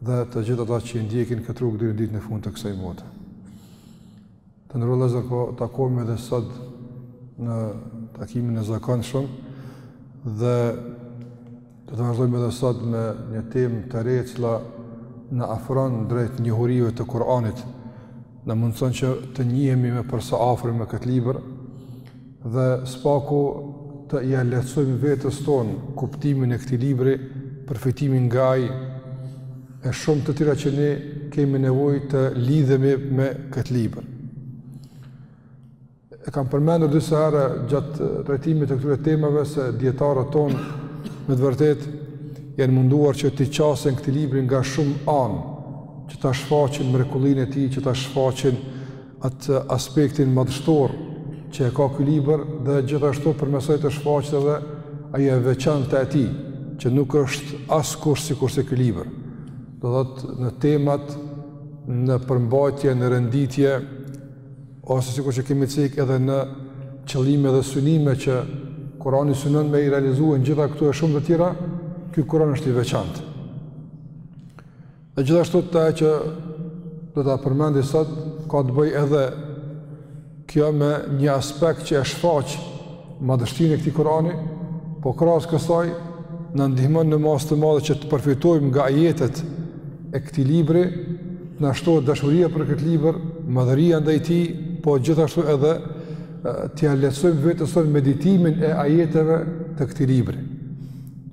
dhe të gjithë ata që e ndjekin këtë rrugë deri në ditën e fundit të kësaj bote. Të nderuar vëllezër po takohemi edhe sot në takimin e zakonshëm dhe do të vazhdojmë edhe sot me një temë të re e cila na afron drejt njohurive të Kur'anit Na mundëson që të njihemi më për së afërmi me këtë libër dhe së paku t'ia lehtësojmë vetes tonë kuptimin e këtij libri, përfitimin nga ai e shumë të tjera që ne kemi nevojë të lidhemi me këtë libër. E kam përmendur disa herë gjatë trajtimit të këtyre temave se dijetarët tonë me të vërtetë janë munduar që t'i qasen këtij libri nga shumë anë, që ta shfaqin mrekullinë e tij, që ta shfaqin atë aspektin madhështor që e ka ky libër dhe gjithashtu përmes saj të shfaqet edhe ajo e veçanta e tij, që nuk është askush sikurse ky libër. Do thotë në temat në përmbajtje, në renditje, Ose sikurse kemi cek edhe në qëllime dhe synime që Kurani synon me i realizu në gjitha këto e shumë të tjera, ky Kur'an është i veçantë. Dhe gjithashtu te ajo që do ta përmendi sot, ka të bëjë edhe kjo me një aspekt që e shfaq madhështinë e këtij Kurani, po krahas kësaj na ndihmon në masë të madhe që të përfitojmë nga ajetet e këtij libri, të na shtohet dashuria për këtë libër, madhëria ndaj tij, po gjithashtu edhe t'ia lehtësojmë vetes sonë meditimin e ajeteve të këtij libri.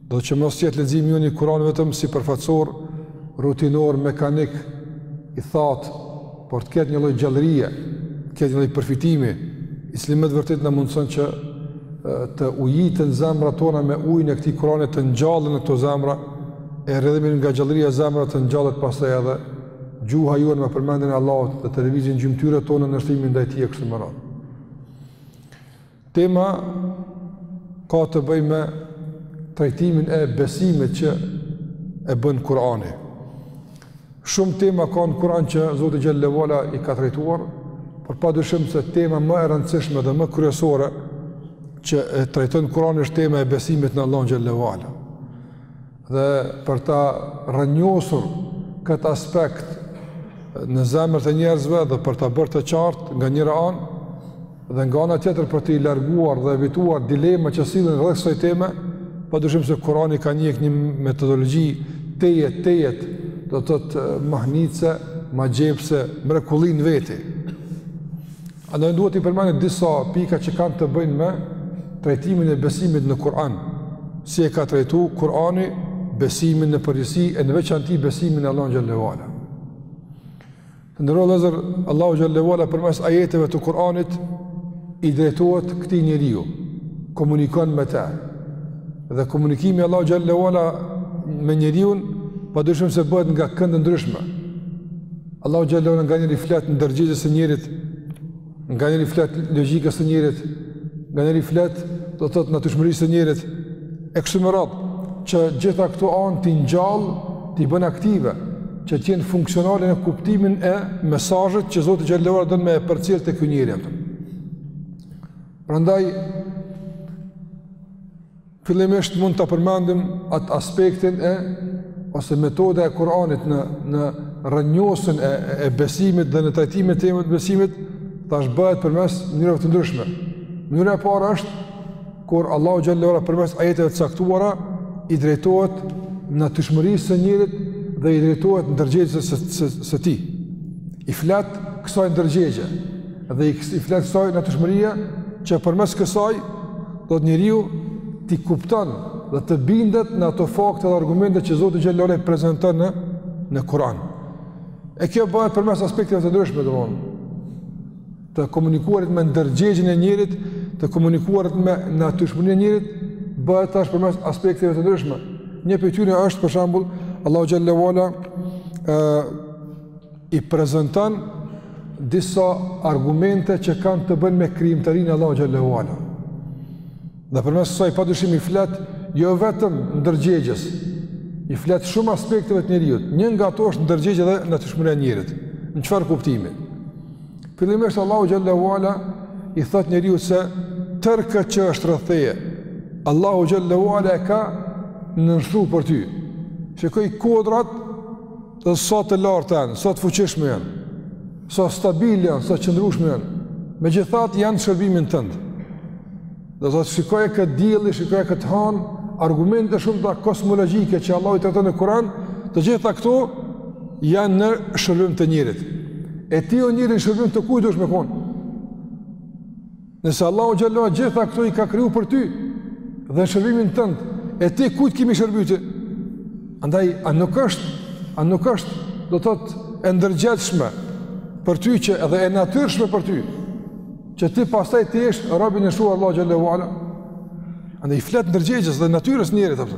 Do që mos jetë leximi jonë i Kuranit vetëm sipërfaqësor rutinor mekanik i thatë por të ketë një lloj gjallërie, të ketë një lloj përfitimi, i cili me të vërtetë na mundëson që të ujiten zemrat tona me ujin e këtij Kur'ani të ngjallen këto zemra, e rrjedhimisht nga gjallëria e zemrës të ngjallet pastaj edhe gjuha jonë me përmendjen e Allahut dhe të lëvizin gjymtyrët tona në nënshtrimin ndaj tij e kështu me radhë. Tema ka të bëjë me trajtimin e besimit që e bën Kurani. Shumë tema ka në Kur'an që Zoti xhelle ue ala i ka trajtuar, por padyshim se tema më e rëndësishme dhe më kryesore që e trajton Kur'ani është tema e besimit në Allahun xhelle ue ala. dhe për ta rrënjosur këtë aspekt në zemrat e njerëzve dhe për ta bërë të qartë nga njëra anë dhe nga ana tjetër për t'i larguar dhe evituar dilemat që sillen rreth kësaj teme, padyshim se Kurani ka ndjek një metodologji tejet tejet do të thotë mahnitëse, magjepsëse, mrekulli në veti. Andaj duhet t'i përmendim disa pika që kanë të bëjnë me trajtimin e besimit në Kur'an? Si e ka trajtu Kur'ani besimin në përgjithësi e në veçanti besimin në Allahun xhallahu ala? Të nderuar vëllezër Allahu xhallahu ala përmes ajeteve të Kur'anit i drejtohet këtij njeriu, komunikon me të. Dhe komunikimi i Allahut xhallahu ala me njeriun padyshim se bëhet nga kënde të ndryshme. Allahu xhallahu nganjëherë i flet ndërgjegjes së njerit, nganjëherë i flet logjikës së njerit, nganjëherë i flet do të thotë natyrshmërisë së njerit e kështu me radhë, që gjitha këto anë t'i ngjall, t'i bën aktive, që të jenë funksionale në kuptimin e mesazhit që Zoti xhallahu ala don me e përcjell te ky njeri atë. Prandaj Fillimisht mund të përmendim atë aspektin e ose metoda e Kur'anit në në rrënjosjen e, e besimit dhe në trajtimin e temës së besimit, tash bëhet përmes mënyrave të ndryshme. Mënyra e parë është kur Allahu xhallahu ala përmes ajeteve të caktuara i drejtohet natyrshmërisë së njerit dhe i drejtohet ndërgjegjes së, së, së tij. I flet kësaj ndërgjegje. dhe i flet kësaj natyrshmërie, që përmes kësaj, do të thotë njeriu t'i kupton dhe të bindet në ato fakte dhe argumente që Zoti xhallahu ala i prezanton në, në Kur'an. E kjo bëhet përmes aspekteve të ndryshme, domethënë, të komunikuarit me ndërgjegjën e njerit, të komunikuarit me natyrshmërinë e njerit, bëhet tash përmes aspekteve të ndryshme. Një prej tyre është, për shambull, Allahu xhallahu ala, i prezanton disa argumente që kanë të bëjnë me krijimtarinë e Allahut xhallahu ala. Dhe përmes kësaj padyshim i flet jo vetëm ndërgjegjes, i flet shumë aspekteve të njeriut. Një nga ato është ndërgjegja dhe natyrshmëria e njerit. Në çfarë kuptimi? Fillimisht Allahu xhallahu ala i thotë njeriut se tërë këtë që është rreth teje, Allahu xhallahu ala e ka nënshtru për ty. Shikoji kodrat Sa të larta janë, sa të fuqishme janë, sa stabil janë, sa të qëndrushme janë, megjithatë janë në shërbimin tënd. Do të thotë shikoje këtë diell, shikoje këtë hanë, argumente të shumta kozmologjike që Allahu i trajton në Kuran, të gjitha këto janë në shërbim të njerit. E ti o njeri në shërbim të kujt duhesh me konë. Nëse Allahu xhallahu gjitha këto i ka kriju për ty dhe në shërbimin tënd, e ti kujt ki me i shërby ti? Andaj a nuk është, a nuk është do të thotë e ndërgjegjshme për ty që edhe e natyrshme për ty që ti pastaj të jesh rob i nënshtruar Allahut xhallahu ala. Andaj i flet ndërgjegjes dhe natyrës së njerit apo.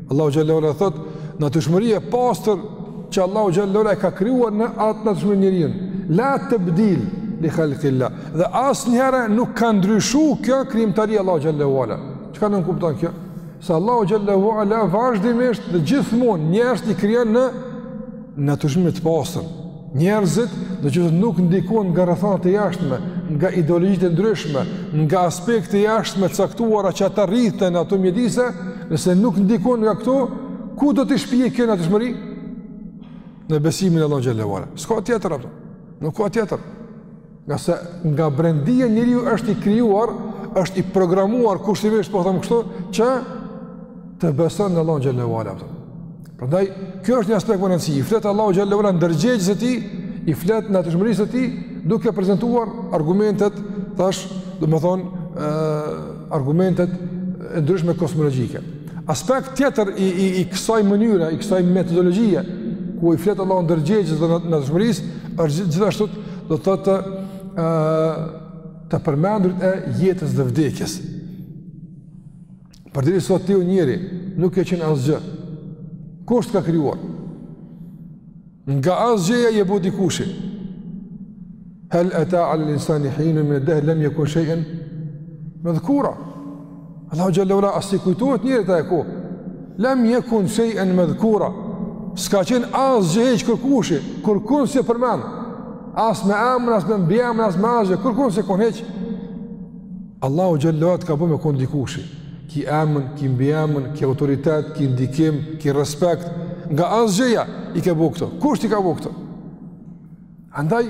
Allahu xhallahu ala thot, natyrshmëria e pastër që Allahu xhallahu ala e ka krijuar në atë natyrshmëri njerin. La tabdil li khalqilla. Dhe asnjëherë nuk ka ndryshu kjo krijimtari Allahu xhallahu ala. Çka nënkupton kjo? Se Allahu xhallahu ala vazhdimisht dhe gjithmonë njerëzit i krijon në natyrshmëri të pastër. Njerëzit, nëqoftëse nuk ndikohen nga rrethanat e jashtme, nga ideologjitë e ndryshme, nga aspektet e jashtme t'caktuara që ata rriten n'ato mjedise, nëse nuk ndikohen nga këto, ku do t'i shpie kjo natyrshmëri? Në besimin e Allahut xhallahu ala. S'ka tjetër, apëton. Nuk ka tjetër. Ngase nga brendia njeriu është i krijuar, është i programuar kushtimisht, po them kështu, që të beson në Allahun xhallahu ala. Prandaj kjo është një aspekt me rëndësi. I flet Allahu xhallahu ala ndërgjegjes së tij, i flet natyrshmërisë së tij, duke prezantuar argumentet, thash, domethënë, ë argumentet e ndryshme kosmologjike. Aspekt tjetër i i i kësaj mënyre, i kësaj metodologjie ku i flet Allahu ndërgjegjes dhe natyrshmërisë, është gjithashtu do të thotë ë të përmendurit e jetës dhe vdekjes. Përderisa ti o njeri, nuk ke qenë asgjë. Kush të ka krijuar? Nga asgjëja je bo dikushi. Hel eta alel insani hinun mined dehri lem jekun shejen medhkura. Allahu xhallahu ala a s'i kujtohet njerit, a e ku. Lam yakun shay'an madhkura. S'ka qen asgjë hiç kurkushi, kurkun s'je përmend. As me emën, as me mbiemën, as me asgjë, kurkun s'je kon hiç. Allahu xhallahu ala t'ka bo me kon dikushi. Ki emën, ki mbiemën, ki autoritet, ki ndikim, ki respekt nga asgjëja i ke bo këto. Kush t'i ka bo këto? Andaj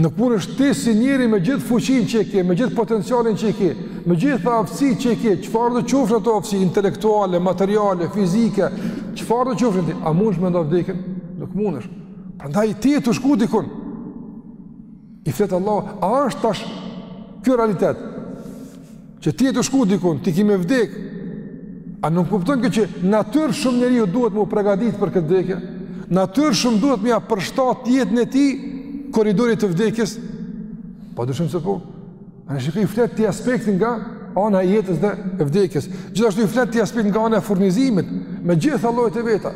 Nuk munësh ti si njeri me gjithë fuqinë që e ke, me gjithë potencialin që e ke, me gjithë aftësi që e ke, çfarëdo qofshin ato aftësi, intelektuale, materiale, fizike, çfarëdo qofshin, ti a munësh me nda vdekjen? Nuk munësh. Prandaj ti je tu shku dikun. I flet Allah, a është tash kjo realitet? Që ti je tu shku dikun, ti ki me vdek. A nënkupton kjo që natyrshëm njeriu duhet me u pregatit për këtë vdekje? Natyrshëm duhet me ia përshtat jetën e tij korridorit të vdekjes? Pa dyshim se po. A në shikë i flet këtij aspekti nga ana e jetës dhe vdekjes. Gjithashtu i flet këtij aspekti nga ana e furnizimit me gjitha llojet e veta.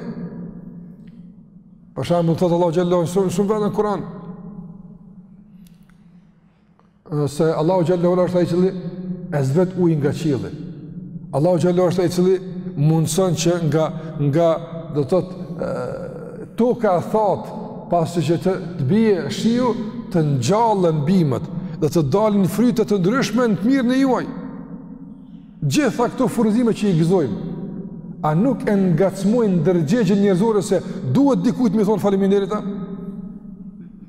Për shembull, thot Allahu xhallahu n'shumë vende n'Kur'an. se Allahu xhallahu ala është ai i cili e zbret ujin nga qielli. Allahu xhallahu është ai i cili mundson që nga nga do të thotë toka e thatë pasi që të, të bie shiu të ngjallen bimët dhe të dalin fryte të ndryshme në të mirën e juaj. Gjitha këto furnizime që i gëzojmë, a nuk e ngacmojnë ndërgjegjen njerëzore se duhet dikujt me thonë faliminderit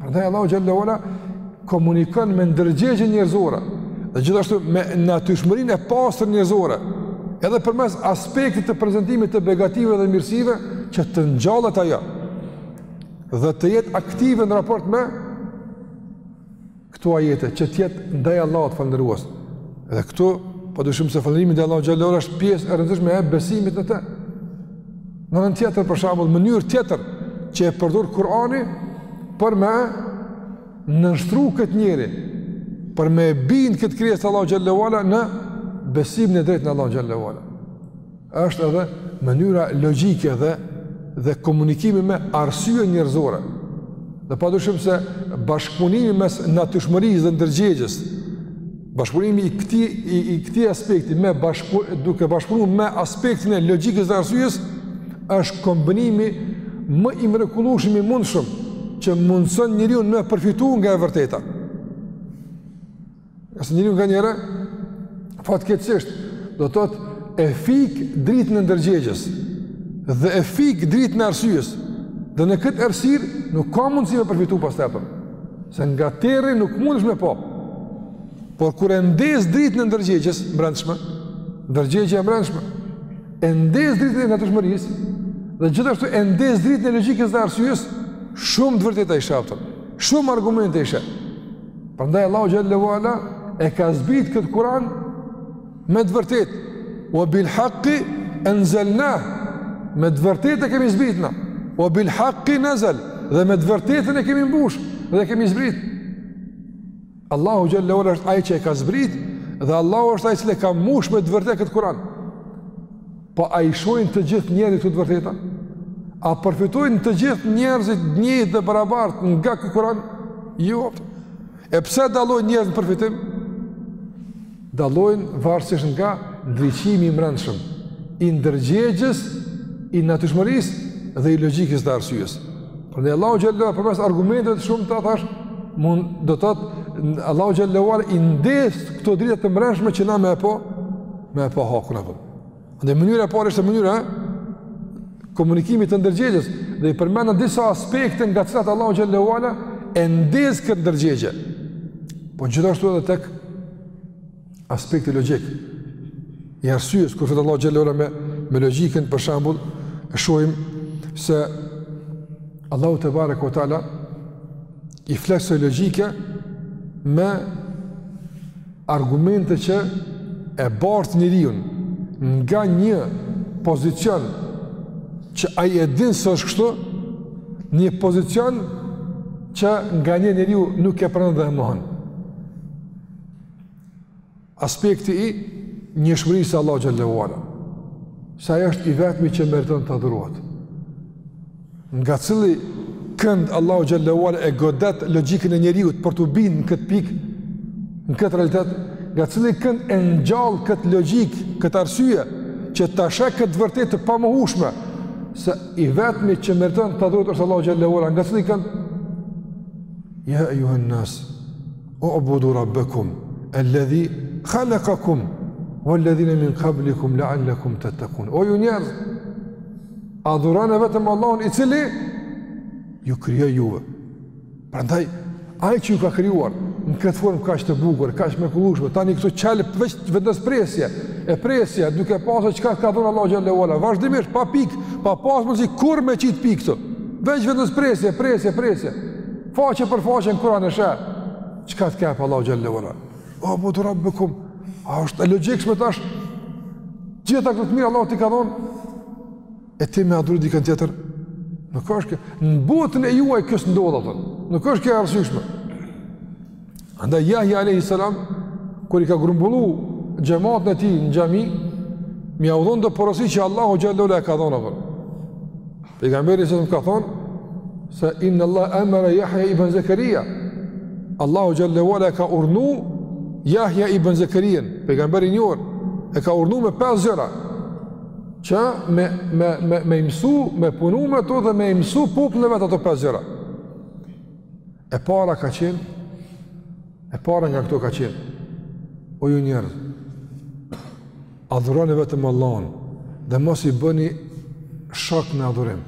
Prandaj Allahu xhallahu ala komunikon me ndërgjegjen njerëzore dhe gjithashtu me natyrshmërinë e pastër njerëzore, edhe përmes aspektit të prezentimit të begative dhe mirësive që të ngjallet ajo dhe të jetë aktive në raport me këto ajete që të jetë ndaj Allahut falënderues. Dhe këtu pa dyshim se falënderimi ndaj Allahut xhallahu ala është pjesë e rëndësishme e besimit në të. Në anën tjetër, për shembull, mënyrë tjetër që e përdor Kurani për me nënshtru këtë njeri, për me bind këtë krijesë të Allahut xhallahu ala në besimin e drejtë në Allahun xhallahu ala. Është edhe mënyra logjike dhe, dhe komunikimi me arsye njerëzore. Dhe pa dyshim se bashkëpunimi mes natyrshmërisë dhe ndërgjegjes, Bashkëpunimi i këtij, i, i këtij aspekti me bashku, duke bashkëpunu me aspektin e logjikës dhe arsyes është kombinimi më i mrekullueshëm i mundshëm që mundëson njeriun me përfitu nga e vërteta. Nëse njeriu nganjëherë, fatkeqësisht, do të thotë e fik dritën e ndërgjegjes dhe e fik dritën e arsyes dhe në këtë errësirë nuk ka mundësi me përfitu pastaj Se nga terri nuk mundesh me pa. Por kur e ndez dritën e ndërgjegjes mbrendshme, ndërgjegja e mbrendshme e ndez dritën e natyrshmërisë dhe gjithashtu e ndez dritën e logjikës dhe arsyes, shumë të vërteta i sheh. Shumë argumente i shef. Prandaj Allahu xhallahu ala e ka zbrit këtë Kur'an Me të vërtetë, ue bil hakki enzelnahu, me të vërtetë e kemi zbrit na, ue bil hakki nezel, dhe me të vërtetën e kemi mbush, dhe e kemi zbrit. Allahu xhallahu ala është ai që e ka zbrit, dhe Allahu është ai që e ka mbush me të vërtetë këtë Kuran. Po a i shohin të gjithë njerëzit këto të vërteta? A përfitojnë të gjithë njerëzit njëjtë dhe barabartë nga ky Kuran? Jo. E pse dallojnë njerëzit n'përfitim? dallojnë varësisht nga ndriçimi i mbrendshëm i ndërgjegjes i natyrshmërisë dhe i logjikës të arsyes. Prandaj Allahu xhallahu ala përmes argumenteve të shumta thashë mundohet do të thotë Allahu xhallahu ala i ndez këto drita të mbrendshme që na me e pa me e pa hakun apo. Dhe mënyra e parë është mënyra e komunikimit të ndërgjegjes dhe i përmendëm disa aspekte nga të cilat Allahu xhallahu ala e ndez këtë ndërgjegje. Po gjithashtu edhe tek aspekti logjik, i arsyes kur thotë Allahu xhallahu ala me me logjikën për shembull e shohim se Allahu te bareku teala i flet logjikës me argumente që e bart njeriun nga një pozicion që ai e din se është kështu, një pozicion që nganjëherë njeriu nuk e pranon dhe e mohon. Aspekti i njëshmërisë së Allahut xhallahu ala, se ai është i vetmi që meriton të adhurohet. Nga cili kënd Allahu xhallahu ala e godet logjikën e njeriut për t'u bind në këtë pikë, në këtë realitet, nga cili kënd e ngjall këtë logjikë, këtë arsye që ta sheh këtë të vërtetë të pamohueshme se i vetmi që meriton të adhurohet është Allahu xhallahu ala, nga cili kënd Ja ejjuhen nas, Ubudu rabbekum, elledhi halekakum, uelledhine min kablikum, le allekum tettekun. O ju njerëz, adhurone vetëm Allahun i cili, ju krijoi juve. Prandaj, ai që ju ka krijuar, në këtë formë kaq të bukur, kaq të mrekullueshme, tani këtu qe veç vendos presje, e presje, duke pasë çka ka dhonë Allahu xhallahu ala, vazhdimisht, pa pikë, pa pasë mundësi kurrë me qitë pikë këtu, veç vendos presje, presje, presje. Faqe për faqe në Kur'an e sheh, çka të jep Allahu xhallahu ala? Ubudu rabbekum, a është e logjikshme tash? Gjithë këto të mira Allahu t'i ka dhonë, e ti me adhuru dikë tjetër? Nuk është kjo, në botën e juaj kjo s'ndodh, atëherë nuk është kjo e arsyeshme. Andaj Jahja alayhi salam kur i ka grumbullu xhematin e tij në xhami, me jau dhonë do porosi që Allahu xhallahu ia ka dhënë atij. Pejgamberi salam ka thonë se inna Allah amara Yahya ibn Zakaria. Allahu xhallahu ala e ka urdhnu Yahya ibn Zakarian, pejgamberin e njohur, e ka urdhnu me pesë gjëra. Që me me me me i mësu, me punu me to dhe me ia mësu popullin e vet ato pesë gjëra. E para ka qenë, e para nga këto ka qenë, o ju njerëz, adhuroni vetëm Allahun dhe mos i bëni shok në adhurim,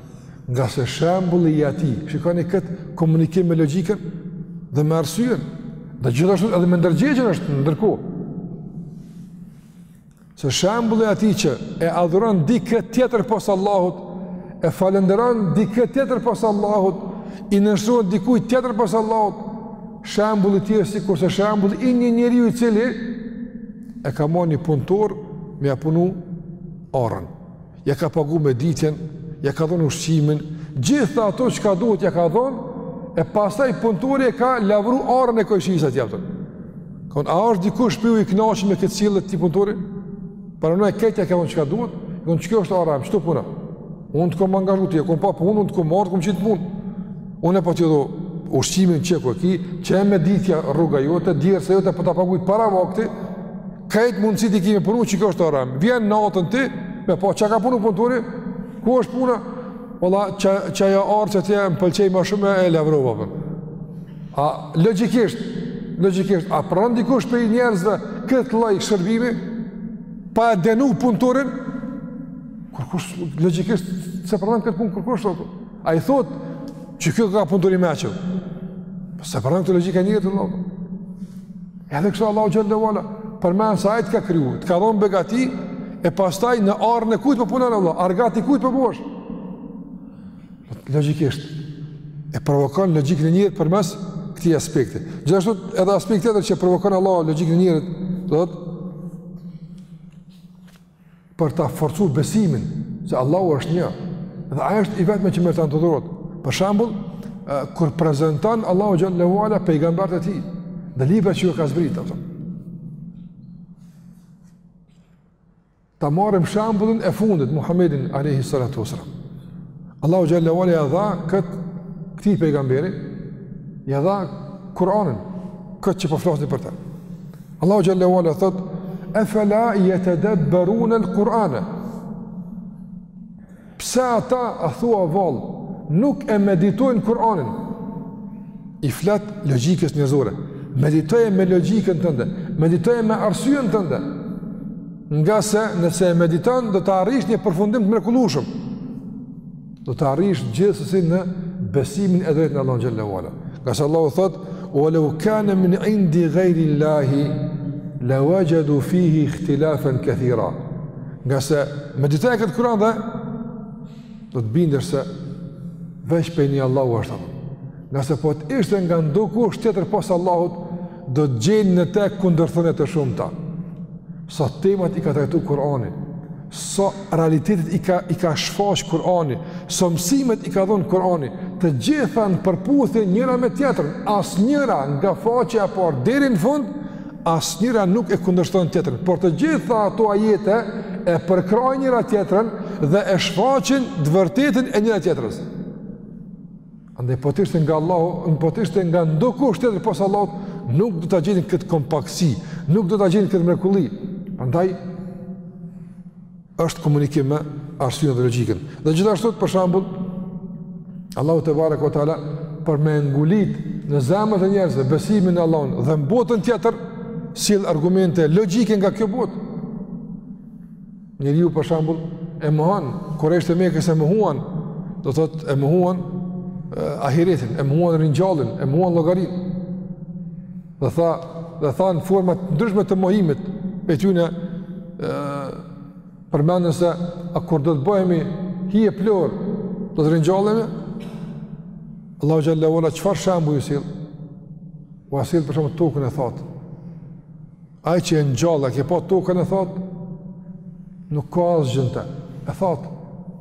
ngase shembulli i atij, shikoni këtë komunikim me logjikën dhe me arsyen, dhe gjithashtu edhe me ndërgjegjen është ndërkohë. Se shembulli i atij që e adhuron dikë tjetër pos Allahut, e falënderon dikë tjetër pos Allahut, i nënshtrohet dikujt tjetër pos Allahut, shembulli i tij është sikur se shembulli i një njeriu i cili e ka marrë një punëtor me ia punu arën. Ja ka pagu mëditjen, ja ka dhënë ushqimin, gjithë ato çka duhet ja ka dhënë, e pasaj punëtori e ka lavru arën e kojshisë atje apëtën. Konë, a është dikush prej jush i knaqun me këtë sjellje të këtij punëtori? Paranë e krejt ja ka dhënë çka duhet, konë qe kjo është ara, qe te puna? Unë të kom angazhu, të kom pa pa punë, unë të kom marrë, kom qitë punë. Unë po ta do ushqimin qe ku e ki, qe mëditja rroga jote, djersa jote po ta paguj para vakti, Krejt mundësitë i ki me punu qe kjo është ara. Vjen natën ti, me pa çka ka punu punëtori, ku është puna? Ola, qe, qe ajo arë qatje më pëlqej ma shumë e lavrova për. A, logjikisht, logjikisht, a pranon dikush prej njerëzve këtë lloj shërbimi, pa e denu punëtorin? Kurkush, logjikisht, s'e pranon këtë punë, kurkush, ola. A i thot, që kjo ka punëtori meqëm. S'e pranon këtë logjika njërë të lopë. Edhe kështu Allahu xhallahu ala përmend se ai të ka kriju, të ka dhonë begati e pastaj në arën e kujt po punon Allah, argat i kujt po bësh? Logjikisht e provokon logjikën e njerit përmes këtij aspekti. Gjithashtu edhe aspekti tjetër që e provokon Allahu logjikën e njerit, do thotë për ta forcuar besimin se Allahu është një dhe ai është i vetmi që meriton të adhurohet. Për shembull, kur prezanton Allahu xhallahu ala pejgamberët e tij, dhe librat që ju ka zbritur ato. Ta marrim shembullin e fundit Muhammedin alayhi salatu wasalam. Allahu xhallahu ala ia dha kët këtij pejgamberi, ia dha Kur'anin, këtë që po flasim për të. Allahu xhallahu ala thot: "E fela yatadabbarun al-Qur'an." Pse ata a thua vall, nuk e meditojnë Kur'anin? I flet logjikës njerëzore. Meditoje me logjikën tënde, meditoje me arsyen tënde. Nga se nëse e mediton do ta arrish një përfundim të mrekullueshëm. Do të arrish gjithsesi në besimin e drejtë në Allahun xhallahu ala. Ngase Allahu thot: "Wa law kana min 'indi ghayri Allahi la wajadu fihi ikhtilafan kathira." Ngase meditoje këtë Kur'an dhe do të bindesh se veç prej Allahu është atë. Ngase po të ishte nga ndokush tjetër pos Allahut, do të gjenë në te kundërthënie të shumta. Sa temat i ka trajtu Kur'ani, sa realitetet i ka i ka shfaq Kur'ani, sa mësimet i ka dhënë Kur'ani, të gjitha në përputhje njëra me tjetrën, asnjëra nga faqja e parë deri në fund, asnjëra nuk e kundërshton tjetrën, por të gjitha ato ajete e përkrahin njëra tjetrën dhe e shfaqin të vërtetën e njëra tjetrës. Andaj po të ishte nga Allahu, un po të ishte nga ndokush tjetër pos Allahut, nuk do ta gjenin këtë kompaktësi, nuk do ta gjenin këtë mrekulli. Prandaj është komunikim me arsyen dhe logjikën. Dhe gjithashtu për shembull Allahu tebareke ue teala për me e ngulit në zemrat e njerëzve besimin në Allahun dhe në botën tjetër sjell argumente logjike nga kjo botë. Njeriu për shembull e mohon kurejshët e Mekës e mohuan, do thotë e mohuan ahiretin, e mohuan ringjalljen, e mohuan llogarinë. Dhe thanë, dhe thanë në forma të ndryshme të mohimit e tyne e, përmendën se a kur do të bëhemi hi e pluhur, do të ringjallemi, Allahu xhel-le ue ala, çfarë shembulli ju sjell? Ua sjell për shembull tokën e thatë. Ai që e ngjall e ke pa tokën e thatë, nuk ka asgjë në të. E thatë,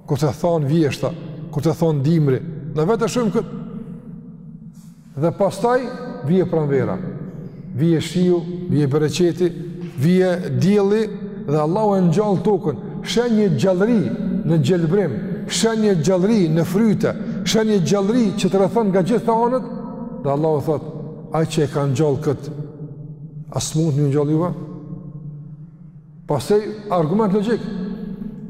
kur ta than vjeshta, kur ta than dimri, në vetë shumë kët. Dhe pastaj vjen pranvera, vjen shiu, vjen bereqeti, vjen dielli dhe Allahu e ngjall tokën, sheh një gjallëri në gjelbërim, sheh një gjallëri në fryte, sheh një gjallëri që të rrethon nga gjitha anët, dhe Allahu thotë, ai që e ka ngjall kët, A s'mund me ju ngjall juve? Pastaj, argument logik.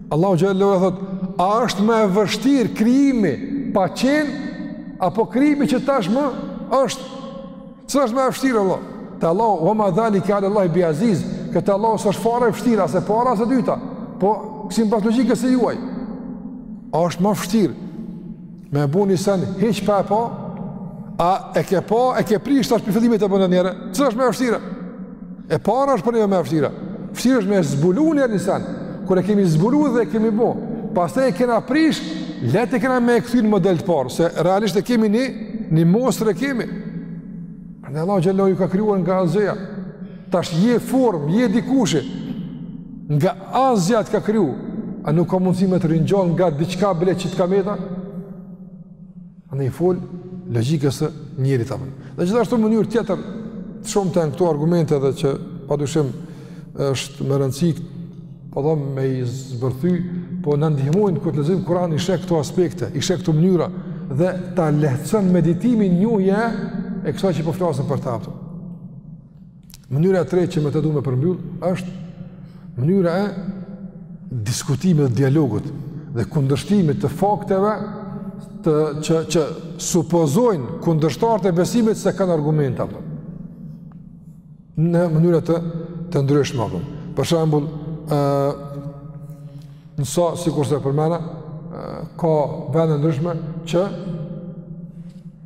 Allahu xhel-le ue ala thotë, a është më e vështirë krijimi pa qenë, apo krijimi që tashmë është? Cila është ma e vështirë, Allah? Te Allahu, ue ma dhalike alallahi bi aziz, kjo te Allahu s'është fare e vështirë, as e para, as e dyta, po sipas logjikës së juaj. A është ma vështirë? Me e bo një sen, hiç pa e pa, a e ke pa, e ke prish tash prej fillimit e bën edhe njëherë, cila është më e vështira? E para është për ne më e vështira. Vështirë është me e zbulu njëherë një sen, kur e kemi zbulu dhe e kemi bo, pastaj e kena prish, lehtë e kena me e kthy në model të parë, se realisht e kemi një, një mostër e kemi. Allahu xhel-le ju ka krijuar nga asgjëja, Tash je formë, je dikushi, nga asgjëja të ka kriju, a nuk ka mundësi me të ringjall nga diçka bile që të ka met? A nuk i flet logjikës së njeri të apënë. Dhe gjithashtu mënyrë tjetër, të shumta janë këto argumente dhe që pa dyshim është me rëndësi, po dhe me i zbërthy, po na ndihmojnë kur ta lexojmë Kuranin i sheh këto aspekte, i sheh këto mënyra, dhe ta lehtëson meditimin njohja e kësaj që po flasim për të apëtën. Mënyra e tretë që me të du me përmbyll është mënyra e diskutimit, dialogut dhe kundërshtimit të fakteve të që që supozojnë kundërshtarët e besimit se kanë argumente apo në mënyra të të ndryshme apo. Për shembull, ë në sa sikurse përmena ka vende ndryshme që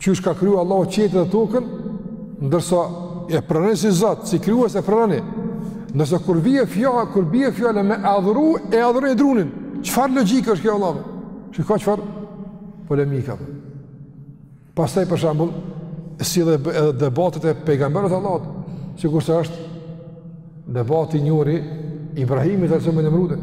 Qysh ka kriju Allahu qiejt dhe tokën, ndërsa e pranoni si Zot, si krijues e pranoni. Ndërsa kur vjen fjala, kur bie fjala me adhuru, e adhuroni drunin. Çfarë logjike është kjo Allahu? Shiko çfarë polemika. Pastaj për shembull, sjell edhe debatet e pejgamberëve të Allahut, sikurse është debati i njohur i Ibrahimit alejhi selam me Nemrudin.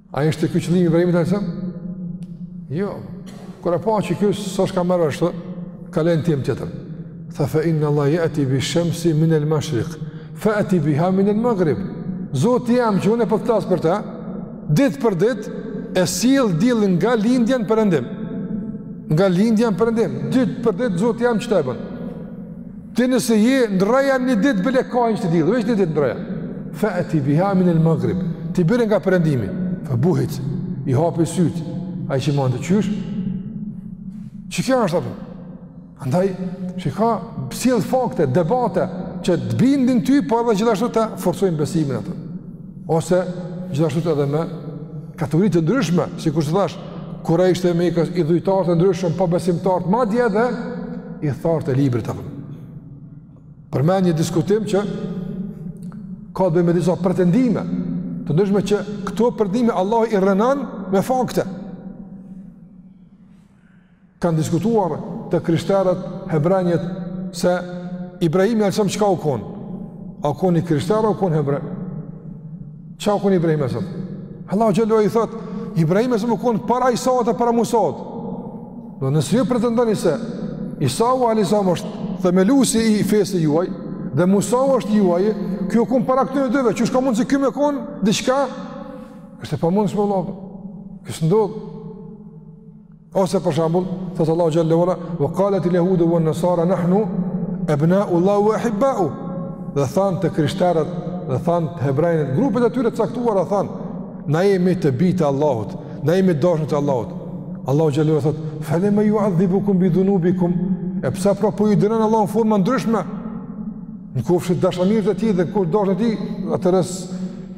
A ishte ky qëllimi i Ibrahimit alejhi selam? Jo. Kur e pa që ky s'është ka merr vesh, kalon në temë tjetër. Tha fa inna Allah yati bi shamsi min al mashriq fa ati biha min al maghrib. Zoti jem që unë po të flas për të, ditë për ditë e sjell diellin nga lindja në perëndim. Nga lindja në perëndim, ditë për ditë Zoti jem qita e bën. Ti nëse je, ndrroja një ditë bile kahjen qëtij dielli, veç një ditë ndrroja. Fa ati biha min al maghrib, ti bjere nga perëndimi, fa buhit, i hapi sytë, ai që ma në të qysh, që kjo është ato? Andaj, çka, po sjell fakte, debate, që të bindin ty, po edhe gjithashtu ta forcojnë besimin ato. Ose, gjithashtu edhe me kategori të ndryshme, sikurse thashë, kur ishte me i, idhujtarët e ndryshëm, pabesimtarët, madje edhe, ithtarët e librit. Përmen një diskutim që ka dhe me disa pretendime, të ndryshme që këto pretendime Allahu i rrënon me fakte. Kanë diskutuar të krishterët, hebrenjët, se Ibrahimi alejhi selam çka u konë? A u konë i krishterë, a u konë hebre? Ça u konë Ibrahimi alejhi selam? Allahu xhelle ve ala thotë, Ibrahimi alejhi selam u konë para Isaut e para Musaut. Dhe nëse ju pretendoni se Isau alejhi selam është themeluesi i fesë juaj, dhe Musau është i juaj, ky u konë para këtyne dyve, qysh ka mundësi ky me konë diçka? është e pamundshme, vlla, kjo s'ndodh. Ose për shembull, thot Allahu xhelle ve ala, "Wa qalat al-yahudu wa an-nasara nahnu abna'u Allahi wa ahibba'u." Dhe thanë të krishterët, dhe thanë të hebrejtë, grupet e tyre të caktuara thanë, "Na jemi të bijtë e Allahut, na jemi të dashunit e Allahut." Allahu xhelle ve ala thot, "Falima yu'adhibukum bi dhunubikum." E pse pra po ju dënon Allahu në forma ndryshme? Në kofshi dashamirët e tij dhe në kofshi të dashun të tij, atëherë s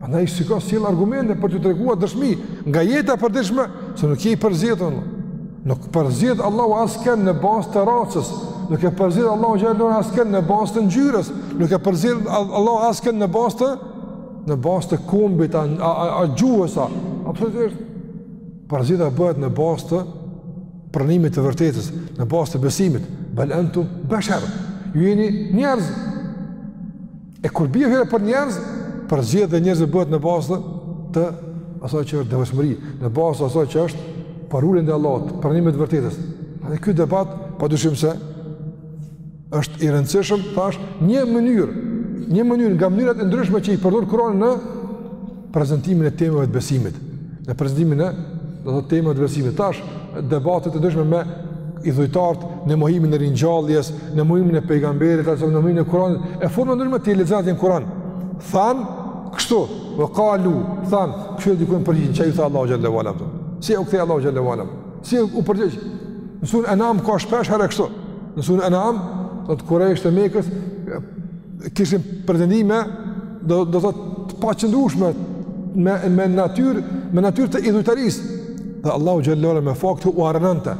Andaj shiko si sjell argumente për t'ju treguar dëshmi nga jeta e përditshme se nuk je i përzgjedhur. Nuk përzgjedh Allahu askën në bazë të racës, nuk e përzgjedh Allahu xhallahu askën në bazë të ngjyrës, nuk e përzgjedh Allahu askën në bazë të në bazë të kombit a, a, a, a gjuhës a. Absolutisht. Përzgjedhja bëhet në bazë të pranimit të së vërtetës, në bazë të besimit. Bal antum bashar. Ju jeni njerëz, E kur bie fjala për njerëz, përzgjedhja e njerëzve bëhet në bazë të asaj që është devotshmëri, në bazë të asaj që është përulje ndaj Allahut, pranim i të vërtetës. Dhe ky debat pa dyshim se është i rëndësishëm, thash, një mënyrë, një mënyrë nga mënyrat e ndryshme që i përdor Kurani në prezantimin e temave të besimit, në prezantimin e do të thotë temave të besimit. Tash debate të ndryshme me idhujtarët në mohimin e ringjalljes, në mohimin e pejgamberit, apo në mohimin e Kuranit, e forma të ndryshme t'i lexon në Kuran. Thanë kështu, wa qalu, thanë, kjo diku në përgjigje çka i tha Allahu xhallahu ala. Si u ktheu Allahu xhallahu ala? Si u përgjigj? Në suren En'am ka shpesh herë kështu. Në suren En'am, do të thotë kurejshët e Mekës, kishin pretendime do do të thotë të paqëndrueshme me me natyrë me natyrë të idhujtarisë dhe Allahu xhallahu me fakte ua rrënonte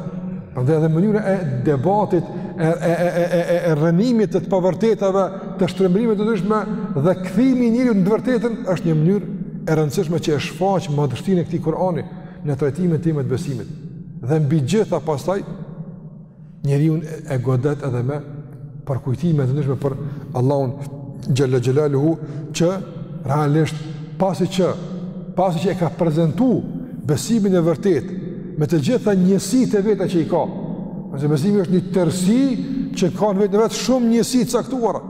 prandaj edhe mënyra e debatit e e e e e e rrënimit të të pavërtetave të shtrembërimeve të ndryshme dhe kthimi i njeriut në të vërtetën është një mënyrë e rëndësishme që e shfaq madhështinë e këtij Kur'ani në trajtimin e temës të besimit dhe mbi gjitha pastaj njeriun e godet edhe me përkujtime të ndryshme për Allahun xhalla xhelaluhu që realisht pasi që pasi që e ka prezentu besimin e vërtetë me të gjitha njësitë e veta që i ka. Ngase besimi është një tërësi që ka në vetveten e vet shumë njësi të caktuara.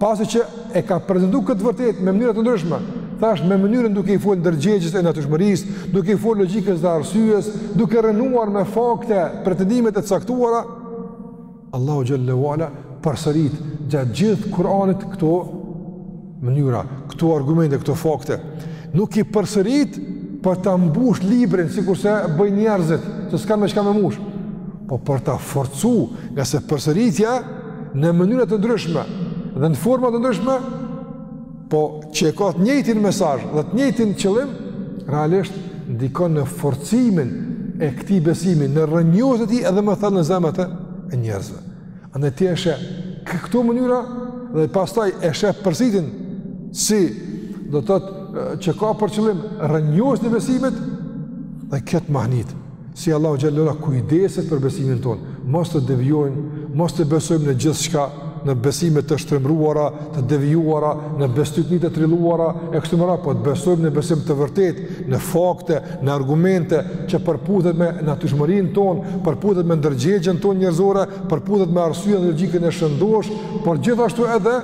Pasi që e ka prezentu këtë të vërtetë me mënyra të ndryshme, thash me mënyrën duke i folë ndërgjegjës e natyrshmërisë, duke i folë logjikës dhe arsyes, duke rrënuar me fakte pretendimet e caktuara, Allahu xhallahu ala përsërit gjatë gjithë Kur'anit këto mënyra, këto argumente, këto fakte. Nuk i përsërit për ta mbush librin sikurse bëjnë njerëzit, se s'kanë me çka me mbush, po për ta forcu, ngase përsëritja në mënyra të ndryshme dhe në forma të ndryshme, po që e ka të njëjtin mesazh dhe të njëjtin qëllim, realisht ndikon në forcimin e këtij besimi, në rrënjosjen e tij edhe më thellë në zemrat e njerëzve. Andaj ti e sheh këto mënyra dhe pastaj e sheh përsëritjen si do të thotë që e ka për qëllim rrënjosjen e besimit dhe kjo të mahnit. Si Allahu xhel-le ue ala kujdeset për besimin tonë, mos të devijojmë, mos të besojmë në gjithçka, në besime të shtrembruara, të devijuara, në bestytni të trilluara e kështu me radhë, po të besojmë në besim të vërtetë, në fakte, në argumente që përputhet me natyrshmërinë tonë, përputhet me ndërgjegjen tonë njerëzore, përputhet me arsyen dhe logjikën e shëndoshë, por gjithashtu edhe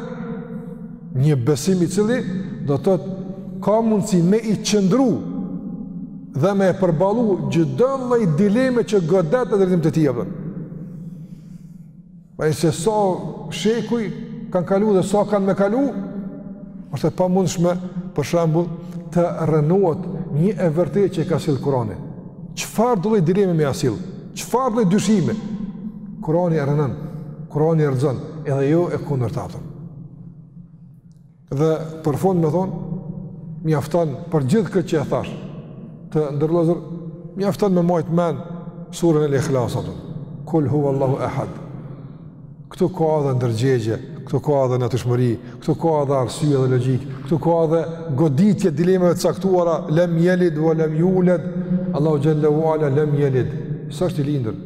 Një besim i cili do të thotë ka mundësi me i qëndru dhe me e përballu çdo lloj dileme që godet në drejtim të tij. Pavarësisht se sa shekuj kanë kalu dhe sa kanë me kalu, është e pamundshme për shembull të rrënohet një e vërtetë që e ka sjellë Kurani. Çfarëdo lloj dileme me ia sjellë, çfarëdo lloj dyshimi, Kurani e rrënon, Kurani e rrëzon, edhe jo e kundërta. Dhe për fund me thënë, mjafton për gjithë këtë që e thashë, të nderuar, mjafton me mbajtë mend suren El-Ihlas, kul huvallahu ehad, këtu ka edhe ndërgjegje, këtu ka edhe natyrshmëri, këtu ka edhe arsye dhe logjikë, këtu ka edhe goditje dilemave të caktuara, lem jelid ve lem juled, Allahu xhel-le ue ala, lem jelid, s'është i lindur,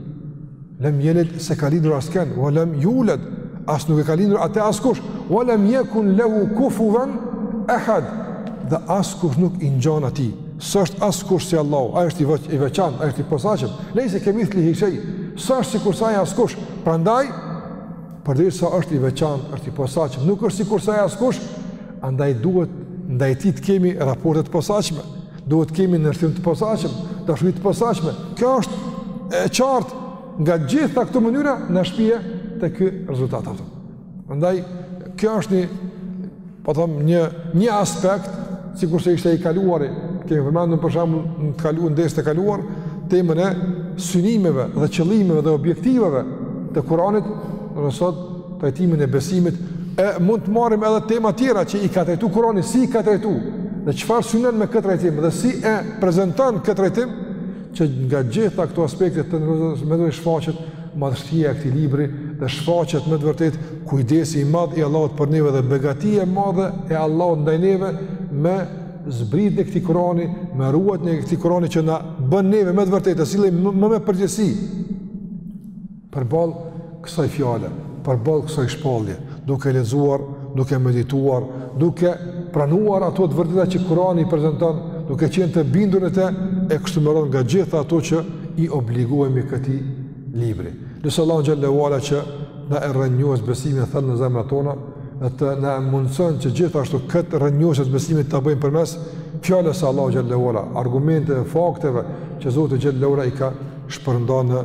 Lem jelid s'e ka lindur askënd, ve lem juled, as nuk e ka lindur atë askush, ve lem jekun lehu kufuven ehad, dhe askush nuk i ngjan atij, s'është askush si Allahu, ai është i, veç, i veçantë, ai është i posaçëm, lejse kemithlihi shej, s'është sikurse ai askush, prandaj, përderisa është i veçantë, është i posaçëm, nuk është sikurse ai askush, andaj duhet, ndaj tij të kemi raporte të posaçme, Duhet të kemi nënshtrim të posaçëm, dashuri të posaçme. Kjo është e qartë nga të gjitha këto mënyra na shpie te ky rezultat. Prandaj, kjo është një, po themi, një, një aspekt, sikurse ishte i kaluari, kemi përmendur për shembull në të kaluar, në ders të kaluar, temën e synimeve dhe qëllimeve dhe objektivave të Kuranit, E sot, trajtimin e besimit, e mund të marrim edhe tema tjera që i ka trajtu Kurani, si i ka trajtu, dhe çfarë synon me këtë trajtim, dhe si e prezenton këtë trajtim, që nga gjitha këto aspekte të nderuar, me dhe shfaqet madhështia e këtij libri, dhe shfaqet me të vërtetë kujdesi i madh i Allahut për neve, dhe begatia e madhe e Allahut ndaj neve, me zbritjen e këtij Kurani, me ruajtjen e këtij Kurani që na bën neve me të vërtetë, e si më me përgjegjësi, Përballë kësaj fjale, përballë kësaj shpallje, duke lexuar, duke medituar, duke pranuar ato të vërteta që Kurani i prezanton, duke qenë të bindur në të e kështu me radhë nga të gjitha ato që i obligohemi këtij libri. Lus Allahun xhele ue ala që të na e rrënjosë besimin e thellë në zemrat tona, dhe të na e mundësojë që gjithashtu këtë rrënjosje të besimit ta bëjmë përmes fjalës së Allahut xhele ue ala, argumenteve e fakteve që Zoti xhele ue ala i ka shpërnda në